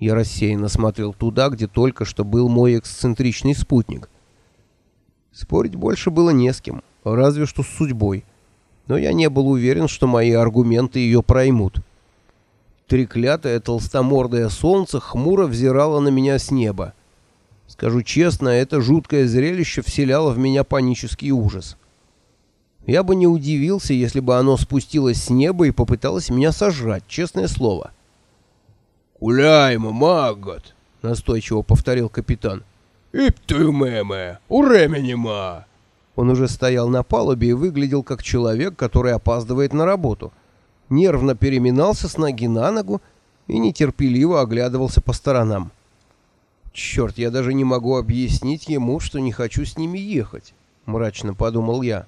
Я рассеянно смотрел туда, где только что был мой эксцентричный спутник. Спорить больше было не с кем, разве что с судьбой. Но я не был уверен, что мои аргументы ее проймут. Треклятое толстомордое солнце хмуро взирало на меня с неба. Скажу честно, это жуткое зрелище вселяло в меня панический ужас. Я бы не удивился, если бы оно спустилось с неба и попыталось меня сожрать, честное слово. «Гуляймо, магот!» — настойчиво повторил капитан. «Ип ты меме! Уременима!» Он уже стоял на палубе и выглядел как человек, который опаздывает на работу. Нервно переминался с ноги на ногу и нетерпеливо оглядывался по сторонам. «Черт, я даже не могу объяснить ему, что не хочу с ними ехать», — мрачно подумал я.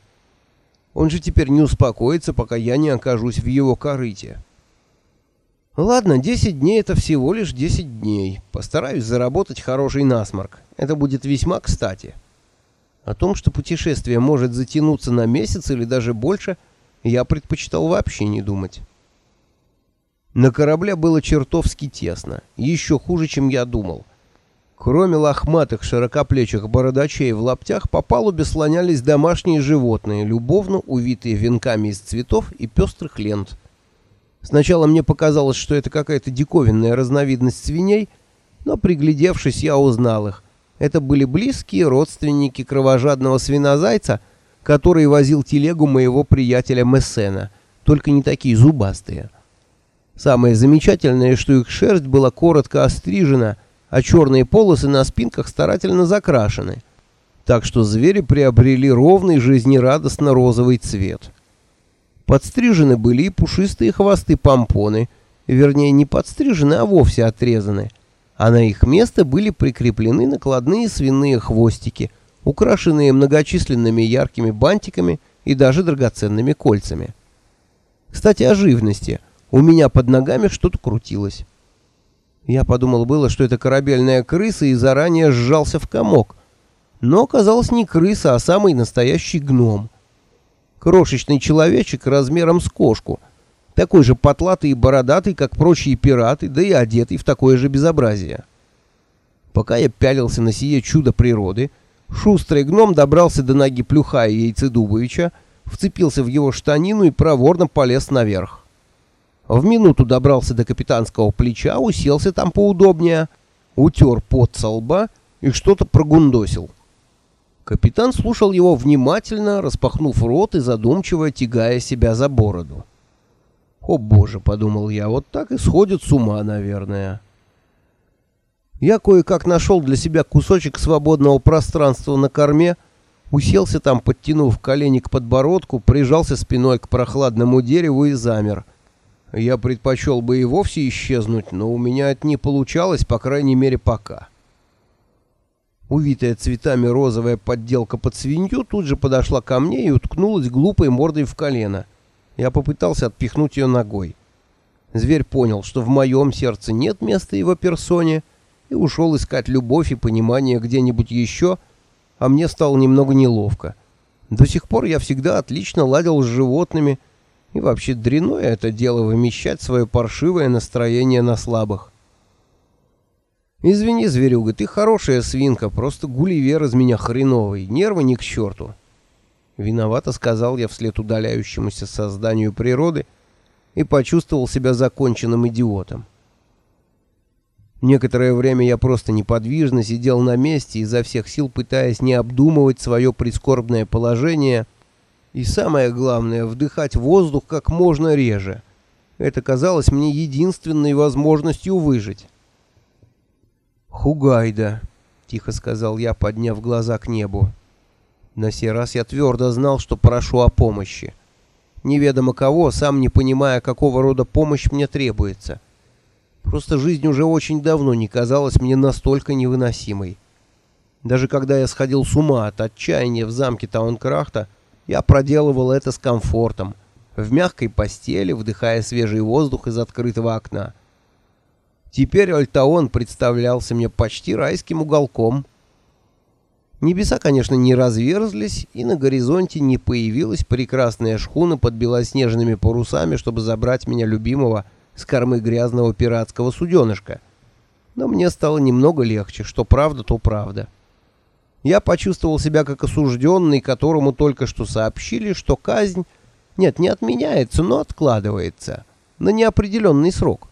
«Он же теперь не успокоится, пока я не окажусь в его корыте». Ладно, 10 дней это всего лишь 10 дней. Постараюсь заработать хороший насморк. Это будет весьма кстати. О том, что путешествие может затянуться на месяц или даже больше, я предпочитал вообще не думать. На корабле было чертовски тесно, еще хуже, чем я думал. Кроме лохматых широкоплечих бородачей в лаптях, по палубе слонялись домашние животные, любовно увитые венками из цветов и пестрых лент. Сначала мне показалось, что это какая-то диковинная разновидность свиней, но приглядевшись, я узнал их. Это были близкие родственники кровожадного свинозайца, который возил телегу моего приятеля Мессена, только не такие зубастые. Самое замечательное, что их шерсть была коротко острижена, а черные полосы на спинках старательно закрашены, так что звери приобрели ровный жизнерадостно-розовый цвет. Подстрижены были и пушистые хвосты помпоны, вернее не подстрижены, а вовсе отрезаны, а на их место были прикреплены накладные свиные хвостики, украшенные многочисленными яркими бантиками и даже драгоценными кольцами. Кстати, о живности. У меня под ногами что-то крутилось. Я подумал было, что это корабельная крыса и заранее сжался в комок. Но оказалось не крыса, а самый настоящий гном. Крошечный человечек размером с кошку. Такой же потлатый и бородатый, как прочие пираты, да и одетый в такое же безобразие. Пока я пялился на сие чудо природы, шустрый гном добрался до ноги Плюха и Яйцедубовича, вцепился в его штанину и проворно полез наверх. В минуту добрался до капитанского плеча, уселся там поудобнее, утер пот со лба и что-то прогундосил. Капитан слушал его внимательно, распахнув рот и задумчиво тягая себя за бороду. «О боже», — подумал я, — «вот так и сходит с ума, наверное». Я кое-как нашел для себя кусочек свободного пространства на корме, уселся там, подтянув колени к подбородку, прижался спиной к прохладному дереву и замер. Я предпочел бы и вовсе исчезнуть, но у меня это не получалось, по крайней мере, пока. Увитая цветами розовая подделка под свинью тут же подошла ко мне и уткнулась глупой мордой в колено. Я попытался отпихнуть ее ногой. Зверь понял, что в моем сердце нет места его персоне, и ушел искать любовь и понимание где-нибудь еще, а мне стало немного неловко. До сих пор я всегда отлично ладил с животными, и вообще дряное это дело вымещать свое паршивое настроение на слабых. «Извини, зверюга, ты хорошая свинка, просто гулливер из меня хреновый, нервы ни к черту». Виновато сказал я вслед удаляющемуся созданию природы и почувствовал себя законченным идиотом. Некоторое время я просто неподвижно сидел на месте, изо всех сил пытаясь не обдумывать свое прискорбное положение и, самое главное, вдыхать воздух как можно реже. Это казалось мне единственной возможностью выжить. «Хугайда», — тихо сказал я, подняв глаза к небу. На сей раз я твердо знал, что прошу о помощи. Неведомо кого, сам не понимая, какого рода помощь мне требуется. Просто жизнь уже очень давно не казалась мне настолько невыносимой. Даже когда я сходил с ума от отчаяния в замке Таункрахта, я проделывал это с комфортом, в мягкой постели, вдыхая свежий воздух из открытого окна. Теперь Альтаон представлялся мне почти райским уголком. Небеса, конечно, не разверзлись, и на горизонте не появилась прекрасная шхуна под белоснежными парусами, чтобы забрать меня любимого с кормы грязного пиратского суденышка. Но мне стало немного легче, что правда, то правда. Я почувствовал себя как осужденный, которому только что сообщили, что казнь, нет, не отменяется, но откладывается на неопределенный срок.